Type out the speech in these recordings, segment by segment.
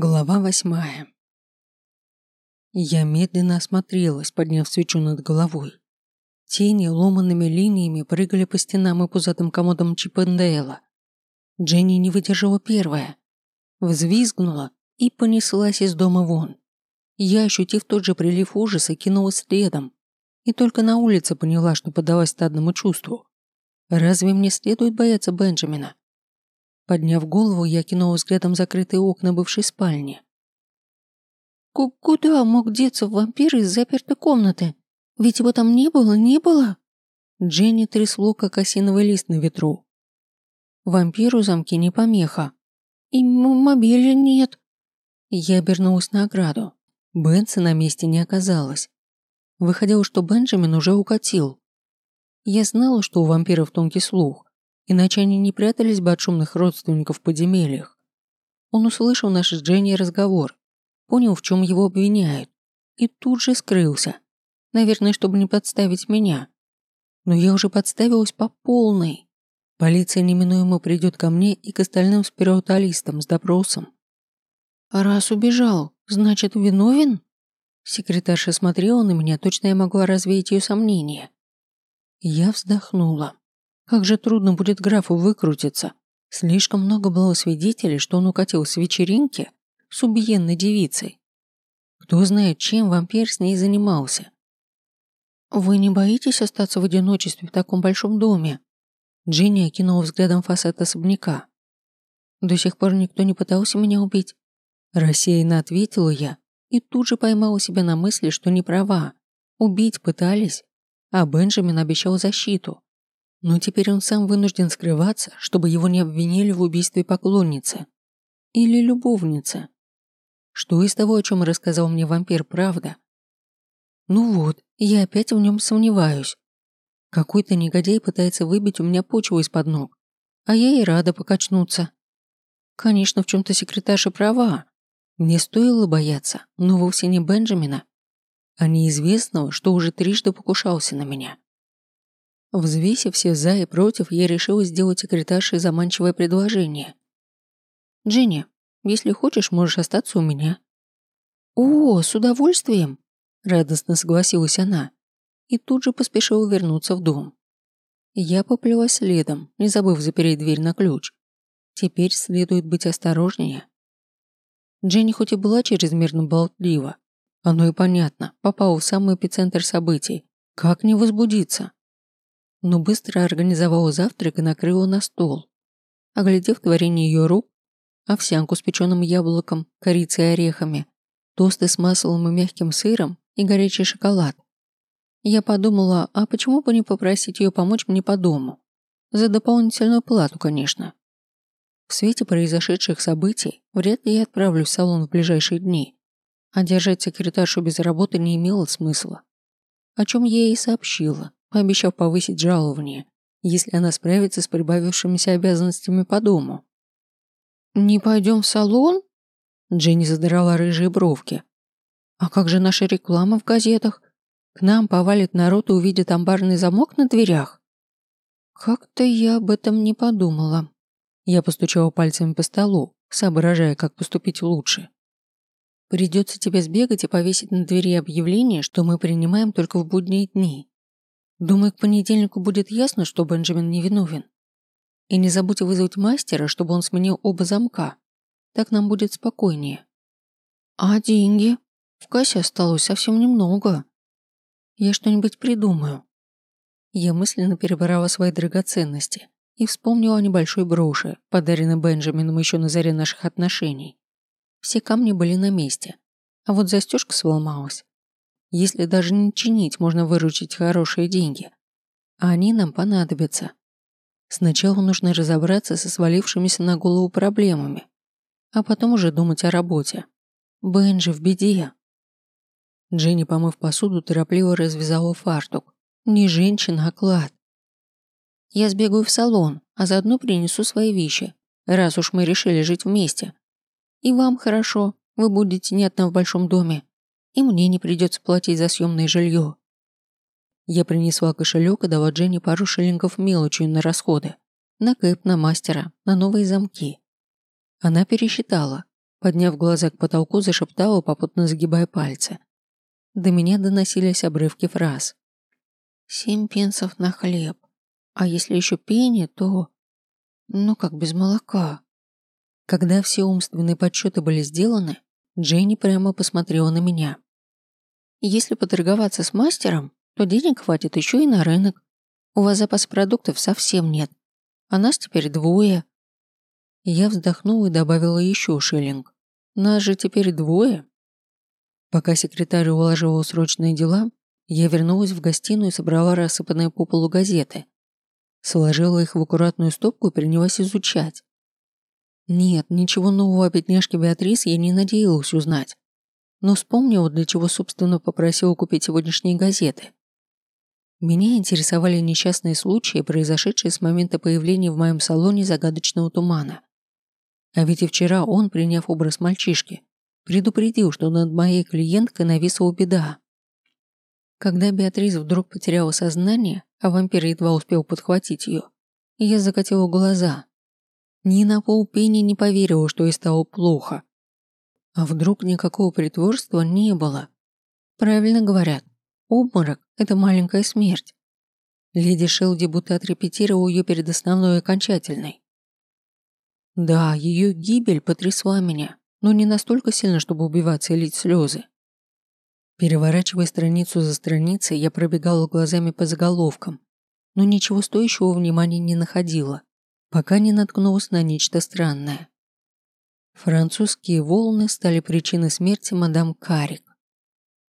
Глава восьмая. Я медленно осмотрелась, подняв свечу над головой. Тени ломанными линиями прыгали по стенам и пузатым комодам Чиппендейла. Дженни не выдержала первая. Взвизгнула и понеслась из дома вон. Я, ощутив тот же прилив ужаса, кинулась следом. И только на улице поняла, что поддалась стадному чувству. Разве мне следует бояться Бенджамина? Подняв голову, я кинул взглядом закрытые окна бывшей спальни. «Куда мог деться вампир из запертой комнаты? Ведь его там не было, не было?» Дженни трясло, как осиновый лист на ветру. «Вампиру замки не помеха. И мобиля нет». Я обернулась на ограду. Бенса на месте не оказалось. Выходило, что Бенджамин уже укатил. Я знала, что у вампиров тонкий слух, иначе они не прятались бы от шумных родственников в подземельях. Он услышал наш с Дженни разговор, понял, в чем его обвиняют, и тут же скрылся. Наверное, чтобы не подставить меня. Но я уже подставилась по полной. Полиция неминуемо придет ко мне и к остальным спиритуалистам с допросом. А раз убежал, значит, виновен? Секретарша смотрела на меня, точно я могла развеять ее сомнения. Я вздохнула. Как же трудно будет графу выкрутиться. Слишком много было свидетелей, что он укатил с вечеринки с убиенной девицей. Кто знает, чем вампир с ней занимался. «Вы не боитесь остаться в одиночестве в таком большом доме?» Джинни окинула взглядом фасад особняка. «До сих пор никто не пытался меня убить?» Рассеянно ответила я и тут же поймала себя на мысли, что не права. Убить пытались, а Бенджамин обещал защиту. Но теперь он сам вынужден скрываться, чтобы его не обвинили в убийстве поклонницы. Или любовницы. Что из того, о чем рассказал мне вампир, правда? Ну вот, я опять в нем сомневаюсь. Какой-то негодяй пытается выбить у меня почву из-под ног, а я и рада покачнуться. Конечно, в чем-то секретарша права. Мне стоило бояться, но вовсе не Бенджамина, а неизвестного, что уже трижды покушался на меня. Взвесив все за и против, я решила сделать секретарше заманчивое предложение. «Дженни, если хочешь, можешь остаться у меня». «О, с удовольствием!» – радостно согласилась она и тут же поспешила вернуться в дом. Я поплелась следом, не забыв запереть дверь на ключ. Теперь следует быть осторожнее. Дженни хоть и была чрезмерно болтлива, оно и понятно, попала в самый эпицентр событий. Как не возбудиться? Но быстро организовала завтрак и накрыла на стол. Оглядев творение ее рук, овсянку с печеным яблоком, корицей и орехами, тосты с маслом и мягким сыром и горячий шоколад. Я подумала, а почему бы не попросить ее помочь мне по дому? За дополнительную плату, конечно. В свете произошедших событий вряд ли я отправлюсь в салон в ближайшие дни, а держать секретаршу без работы не имело смысла. О чем я ей сообщила пообещав повысить жалование, если она справится с прибавившимися обязанностями по дому. «Не пойдем в салон?» Дженни задрала рыжие бровки. «А как же наша реклама в газетах? К нам повалит народ и увидит амбарный замок на дверях?» «Как-то я об этом не подумала». Я постучала пальцами по столу, соображая, как поступить лучше. «Придется тебе сбегать и повесить на двери объявление, что мы принимаем только в будние дни. Думаю, к понедельнику будет ясно, что Бенджамин невиновен. И не забудь вызвать мастера, чтобы он сменил оба замка. Так нам будет спокойнее. А деньги? В кассе осталось совсем немного. Я что-нибудь придумаю. Я мысленно перебирала свои драгоценности и вспомнила о небольшой броши, подаренной Бенджамином еще на заре наших отношений. Все камни были на месте, а вот застежка сломалась. Если даже не чинить, можно выручить хорошие деньги. А они нам понадобятся. Сначала нужно разобраться со свалившимися на голову проблемами, а потом уже думать о работе. Бенджи в беде. Дженни, помыв посуду, торопливо развязала фартук. Не женщина, а клад. Я сбегаю в салон, а заодно принесу свои вещи, раз уж мы решили жить вместе. И вам хорошо, вы будете не одна в большом доме и мне не придется платить за съемное жилье. Я принесла кошелек и дала Дженни пару шиллингов мелочью на расходы. На кэп, на мастера, на новые замки. Она пересчитала. подняв глаза к потолку, зашептала, попутно загибая пальцы. До меня доносились обрывки фраз. «Семь пенсов на хлеб. А если еще пени, то... Ну, как без молока». Когда все умственные подсчеты были сделаны, Дженни прямо посмотрела на меня. «Если поторговаться с мастером, то денег хватит еще и на рынок. У вас запас продуктов совсем нет. А нас теперь двое. Я вздохнула и добавила еще шиллинг. Нас же теперь двое. Пока секретарь уложила срочные дела, я вернулась в гостиную и собрала рассыпанные по полу газеты. Сложила их в аккуратную стопку и принялась изучать. Нет, ничего нового о бедняжке Беатрис я не надеялась узнать. Но вспомнила, для чего, собственно, попросила купить сегодняшние газеты. Меня интересовали несчастные случаи, произошедшие с момента появления в моем салоне загадочного тумана. А ведь и вчера он, приняв образ мальчишки, предупредил, что над моей клиенткой нависла беда. Когда Беатрис вдруг потеряла сознание, а вампир едва успел подхватить ее, я закатила глаза. Ни на полпени не поверила, что ей стало плохо. А вдруг никакого притворства не было? Правильно говорят, Обморок – это маленькая смерть. Леди Шелди будто отрепетировал ее перед основной и окончательной. Да, ее гибель потрясла меня, но не настолько сильно, чтобы убиваться и лить слезы. Переворачивая страницу за страницей, я пробегала глазами по заголовкам, но ничего стоящего внимания не находила, пока не наткнулась на нечто странное. Французские волны стали причиной смерти мадам Карик.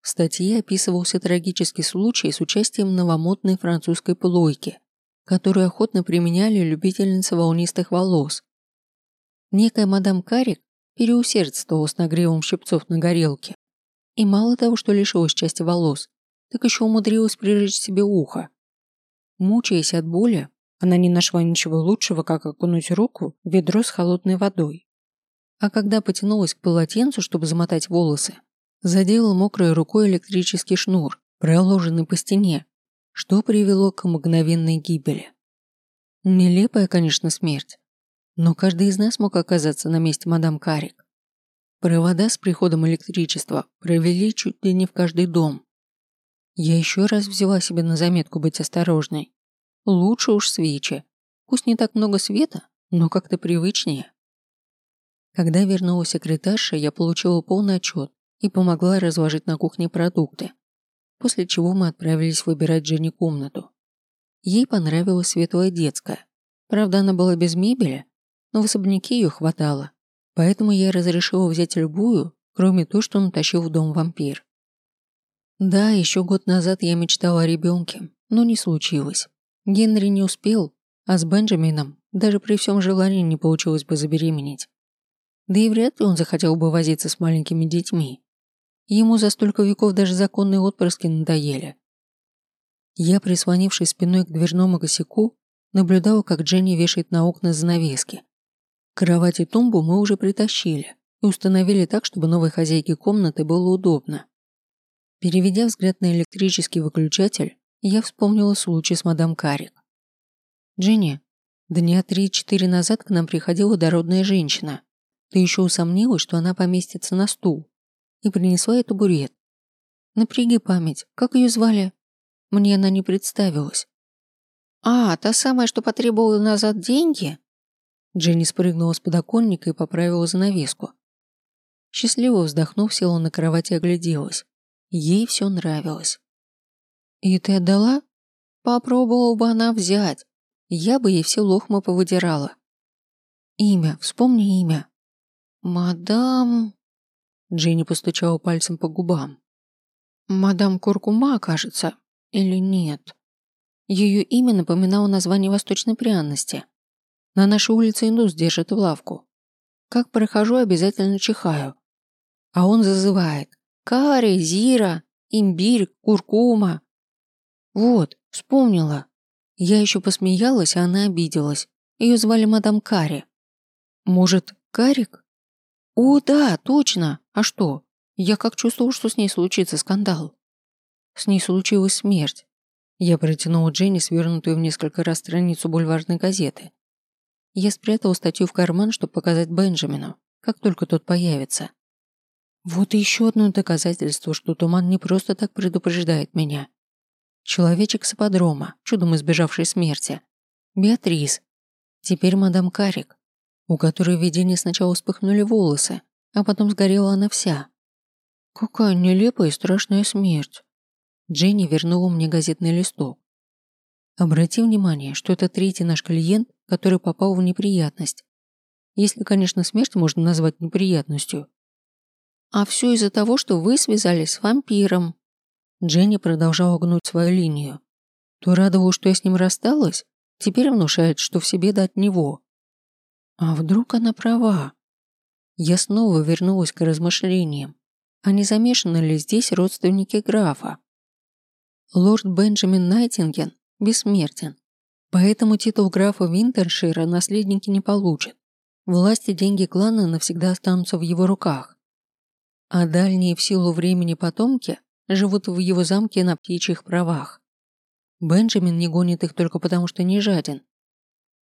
В статье описывался трагический случай с участием новомодной французской плойки, которую охотно применяли любительницы волнистых волос. Некая мадам Карик переусердствовала с нагревом щипцов на горелке. И мало того, что лишилась части волос, так еще умудрилась прижечь себе ухо. Мучаясь от боли, она не нашла ничего лучшего, как окунуть руку в ведро с холодной водой. А когда потянулась к полотенцу, чтобы замотать волосы, задел мокрой рукой электрический шнур, проложенный по стене, что привело к мгновенной гибели. Нелепая, конечно, смерть, но каждый из нас мог оказаться на месте мадам Карик. Провода с приходом электричества провели чуть ли не в каждый дом. Я еще раз взяла себе на заметку быть осторожной. Лучше уж свечи. Пусть не так много света, но как-то привычнее. Когда вернулась секретарша, я получила полный отчет и помогла разложить на кухне продукты, после чего мы отправились выбирать Жене комнату. Ей понравилась светлая детская. Правда, она была без мебели, но в особняке ее хватало, поэтому я разрешила взять любую, кроме той, что натащил в дом вампир. Да, еще год назад я мечтала о ребенке, но не случилось. Генри не успел, а с Бенджамином даже при всем желании не получилось бы забеременеть. Да и вряд ли он захотел бы возиться с маленькими детьми. Ему за столько веков даже законные отпрыски надоели. Я, прислонившись спиной к дверному косяку, наблюдала, как Дженни вешает на окна занавески. Кровать и тумбу мы уже притащили и установили так, чтобы новой хозяйке комнаты было удобно. Переведя взгляд на электрический выключатель, я вспомнила случай с мадам Карик. «Дженни, дня три-четыре назад к нам приходила дородная женщина. Ты еще усомнилась, что она поместится на стул?» и принесла ей табурет. Напряги память, как ее звали? Мне она не представилась. «А, та самая, что потребовала назад деньги?» Дженни спрыгнула с подоконника и поправила занавеску. Счастливо вздохнув, села на кровати и огляделась. Ей все нравилось. «И ты отдала?» «Попробовала бы она взять. Я бы ей все лохмы повыдирала». «Имя, вспомни имя». «Мадам...» Дженни постучала пальцем по губам. «Мадам Куркума, кажется, или нет?» Ее имя напоминало название восточной пряности. На нашей улице индус держит в лавку. Как прохожу, обязательно чихаю. А он зазывает. Карри, зира, имбирь, куркума. Вот, вспомнила. Я еще посмеялась, а она обиделась. Ее звали мадам Карри. Может, Карик? О, да, точно. А что? Я как чувствовал, что с ней случится скандал. С ней случилась смерть. Я протянула Дженни свернутую в несколько раз страницу бульварной газеты. Я спрятала статью в карман, чтобы показать Бенджамину, как только тот появится. Вот еще одно доказательство, что туман не просто так предупреждает меня. Человечек с ипподрома, чудом избежавший смерти. Беатрис. Теперь мадам Карик, у которой в видении сначала вспыхнули волосы, а потом сгорела она вся. Какая нелепая и страшная смерть. Дженни вернула мне газетный листок. Обрати внимание, что это третий наш клиент, который попал в неприятность. Если, конечно, смерть можно назвать неприятностью. А все из-за того, что вы связались с вампиром. Дженни продолжала гнуть свою линию. То радовалась, что я с ним рассталась, теперь внушает, что все беды от него. А вдруг она права? Я снова вернулась к размышлениям. А не замешаны ли здесь родственники графа? Лорд Бенджамин Найтинген бессмертен, поэтому титул графа Винтершира наследники не получат. Власти, деньги клана навсегда останутся в его руках. А дальние в силу времени потомки живут в его замке на птичьих правах. Бенджамин не гонит их только потому, что не жаден.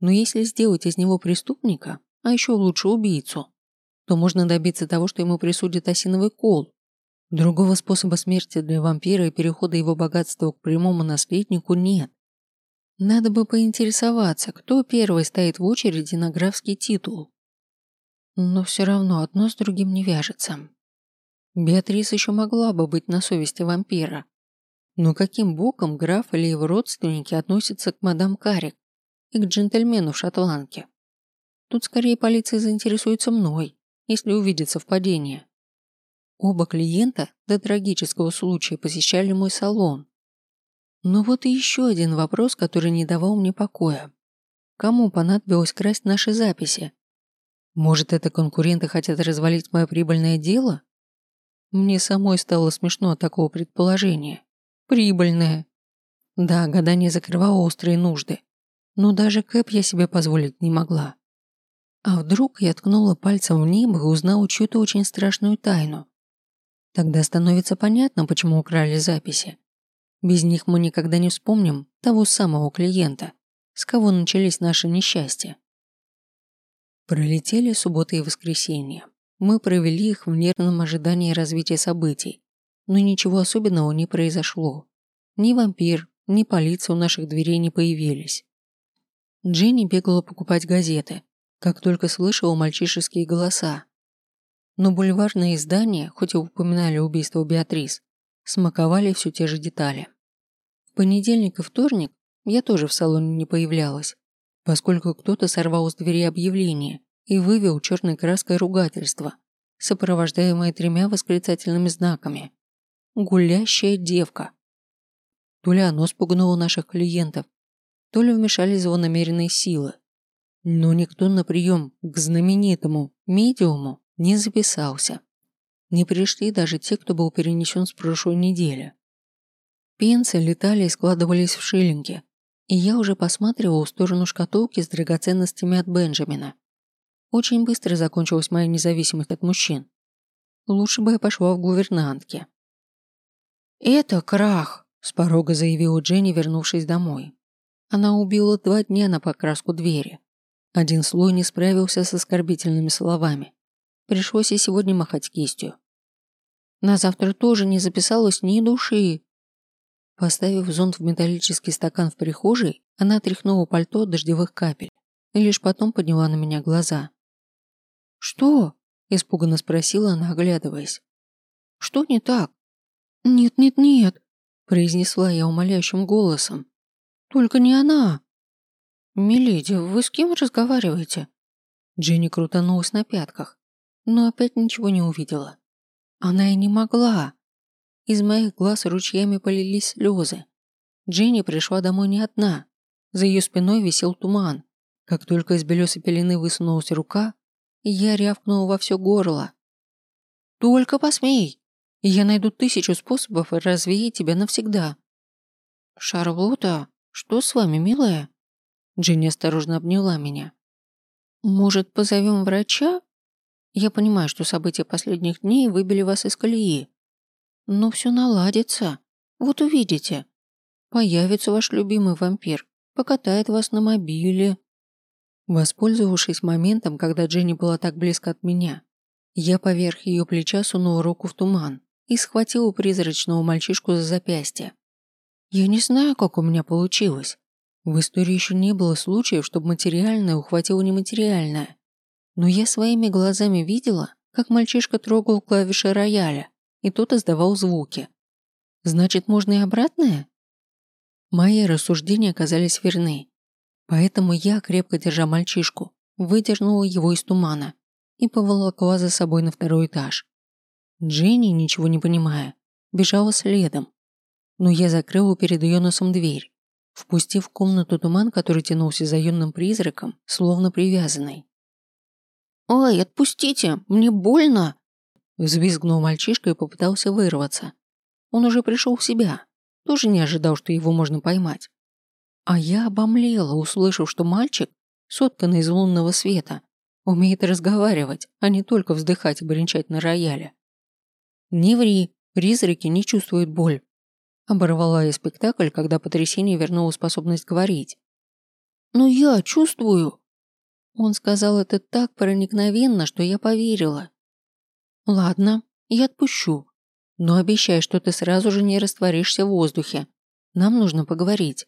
Но если сделать из него преступника, а еще лучше убийцу, то можно добиться того, что ему присудят осиновый кол. Другого способа смерти для вампира и перехода его богатства к прямому наследнику нет. Надо бы поинтересоваться, кто первый стоит в очереди на графский титул. Но все равно одно с другим не вяжется. Беатрис еще могла бы быть на совести вампира. Но каким боком граф или его родственники относятся к мадам Карик и к джентльмену в шотландке? Тут скорее полиция заинтересуется мной, если увидит совпадение. Оба клиента до трагического случая посещали мой салон. Но вот и еще один вопрос, который не давал мне покоя. Кому понадобилось красть наши записи? Может, это конкуренты хотят развалить мое прибыльное дело? Мне самой стало смешно от такого предположения. Прибыльное. Да, гадание закрывало острые нужды. Но даже кэп я себе позволить не могла. А вдруг я ткнула пальцем в небо и узнала чью-то очень страшную тайну. Тогда становится понятно, почему украли записи. Без них мы никогда не вспомним того самого клиента, с кого начались наши несчастья. Пролетели суббота и воскресенье. Мы провели их в нервном ожидании развития событий, но ничего особенного не произошло. Ни вампир, ни полиция у наших дверей не появились. Дженни бегала покупать газеты, как только слышала мальчишеские голоса. Но бульварные издания, хоть и упоминали убийство Беатрис, смаковали все те же детали. В понедельник и вторник я тоже в салоне не появлялась, поскольку кто-то сорвал с двери объявление и вывел черной краской ругательство, сопровождаемое тремя восклицательными знаками. «Гулящая девка». То ли оно спугнуло наших клиентов, то ли вмешались злонамеренные силы, но никто на прием к знаменитому медиуму не записался. Не пришли даже те, кто был перенесен с прошлой недели. Пенсы летали и складывались в шиллинги, и я уже посматривал в сторону шкатулки с драгоценностями от Бенджамина. Очень быстро закончилась моя независимость от мужчин. Лучше бы я пошла в гувернантки. «Это крах», – с порога заявила Дженни, вернувшись домой. Она убила два дня на покраску двери. Один слой не справился с оскорбительными словами. Пришлось и сегодня махать кистью. На завтра тоже не записалось ни души. Поставив зонт в металлический стакан в прихожей, она тряхнула пальто от дождевых капель и лишь потом подняла на меня глаза. «Что?» – испуганно спросила она, оглядываясь. «Что не так?» «Нет, нет, нет», – произнесла я умоляющим голосом. «Только не она!» «Миледи, вы с кем разговариваете?» Дженни крутанулась на пятках, но опять ничего не увидела. Она и не могла. Из моих глаз ручьями полились слезы. Дженни пришла домой не одна. За ее спиной висел туман. Как только из белесой пелены высунулась рука, я рявкнула во все горло. «Только посмей! Я найду тысячу способов развеять тебя навсегда!» «Шарлотта, что с вами, милая?» Джинни осторожно обняла меня. «Может, позовем врача? Я понимаю, что события последних дней выбили вас из колеи. Но все наладится. Вот увидите. Появится ваш любимый вампир, покатает вас на мобиле». Воспользовавшись моментом, когда Дженни была так близко от меня, Я поверх ее плеча сунула руку в туман и схватила призрачного мальчишку за запястье. Я не знаю, как у меня получилось. В истории еще не было случаев, чтобы материальное ухватило нематериальное. Но я своими глазами видела, как мальчишка трогал клавиши рояля, и тот издавал звуки. Значит, можно и обратное? Мои рассуждения оказались верны. Поэтому я, крепко держа мальчишку, выдернула его из тумана и поволокла за собой на второй этаж. Дженни, ничего не понимая, бежала следом. Но я закрыла перед ее носом дверь, впустив в комнату туман, который тянулся за юным призраком, словно привязанный. «Ой, отпустите, мне больно!» Взвизгнул мальчишка и попытался вырваться. Он уже пришел в себя, тоже не ожидал, что его можно поймать. А я обомлела, услышав, что мальчик, сотканный из лунного света, умеет разговаривать, а не только вздыхать и бренчать на рояле. «Не ври, призраки не чувствуют боль», оборвала я спектакль, когда потрясение вернуло способность говорить. «Но я чувствую». Он сказал это так проникновенно, что я поверила. «Ладно, я отпущу, но обещай, что ты сразу же не растворишься в воздухе. Нам нужно поговорить».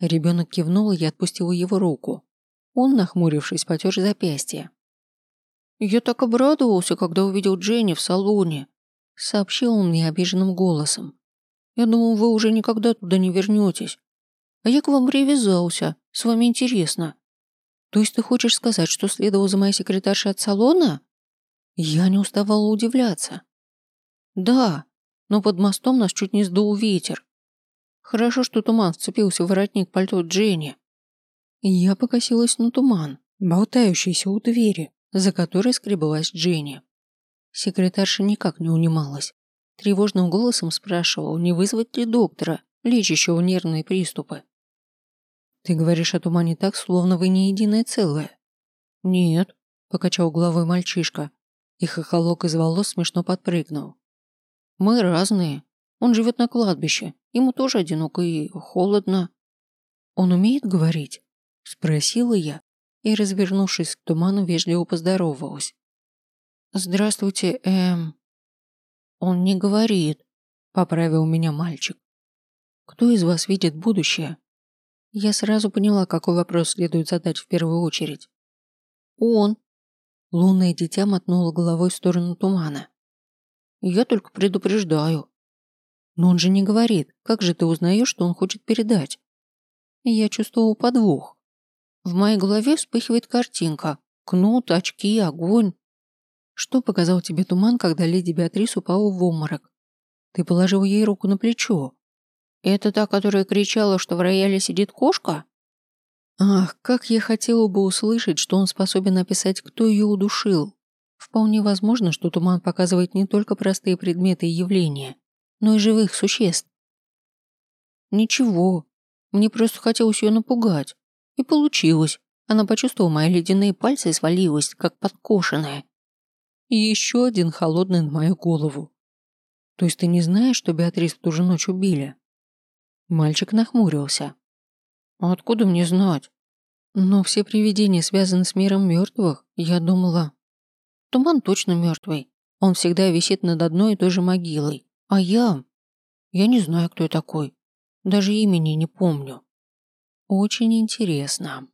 Ребенок кивнул, и я отпустила его руку. Он, нахмурившись, потер запястье. «Я так обрадовался, когда увидел Дженни в салоне», сообщил он мне обиженным голосом. «Я думал, вы уже никогда туда не вернетесь. А я к вам привязался. С вами интересно. То есть ты хочешь сказать, что следовал за моей секретаршей от салона?» Я не уставала удивляться. «Да, но под мостом нас чуть не сдул ветер. Хорошо, что туман вцепился в воротник пальто Дженни. Я покосилась на туман, болтающийся у двери, за которой скреблась Дженни. Секретарша никак не унималась. Тревожным голосом спрашивал, не вызвать ли доктора, лечащего нервные приступы. «Ты говоришь о тумане так, словно вы не единое целое». «Нет», – покачал головой мальчишка, и хохолок из волос смешно подпрыгнул. «Мы разные. Он живет на кладбище, ему тоже одиноко и холодно». «Он умеет говорить?» Спросила я и, развернувшись к туману, вежливо поздоровалась. «Здравствуйте, эм...» «Он не говорит», — поправил меня мальчик. «Кто из вас видит будущее?» Я сразу поняла, какой вопрос следует задать в первую очередь. «Он». Лунное дитя мотнуло головой в сторону тумана. «Я только предупреждаю». «Но он же не говорит. Как же ты узнаешь, что он хочет передать?» Я чувствовал подвох. В моей голове вспыхивает картинка. Кнут, очки, огонь. Что показал тебе туман, когда леди Беатрис упала в обморок? Ты положил ей руку на плечо. Это та, которая кричала, что в рояле сидит кошка? Ах, как я хотела бы услышать, что он способен описать, кто ее удушил. Вполне возможно, что туман показывает не только простые предметы и явления, но и живых существ. Ничего, мне просто хотелось ее напугать. И получилось. Она почувствовала мои ледяные пальцы и свалилась, как подкошенная. И еще один холодный на мою голову. То есть ты не знаешь, что Беатрис в ту же ночь убили? Мальчик нахмурился. А откуда мне знать? Но все привидения связаны с миром мертвых. Я думала... Туман точно мертвый. Он всегда висит над одной и той же могилой. А я... Я не знаю, кто я такой. Даже имени не помню. Очень интересно.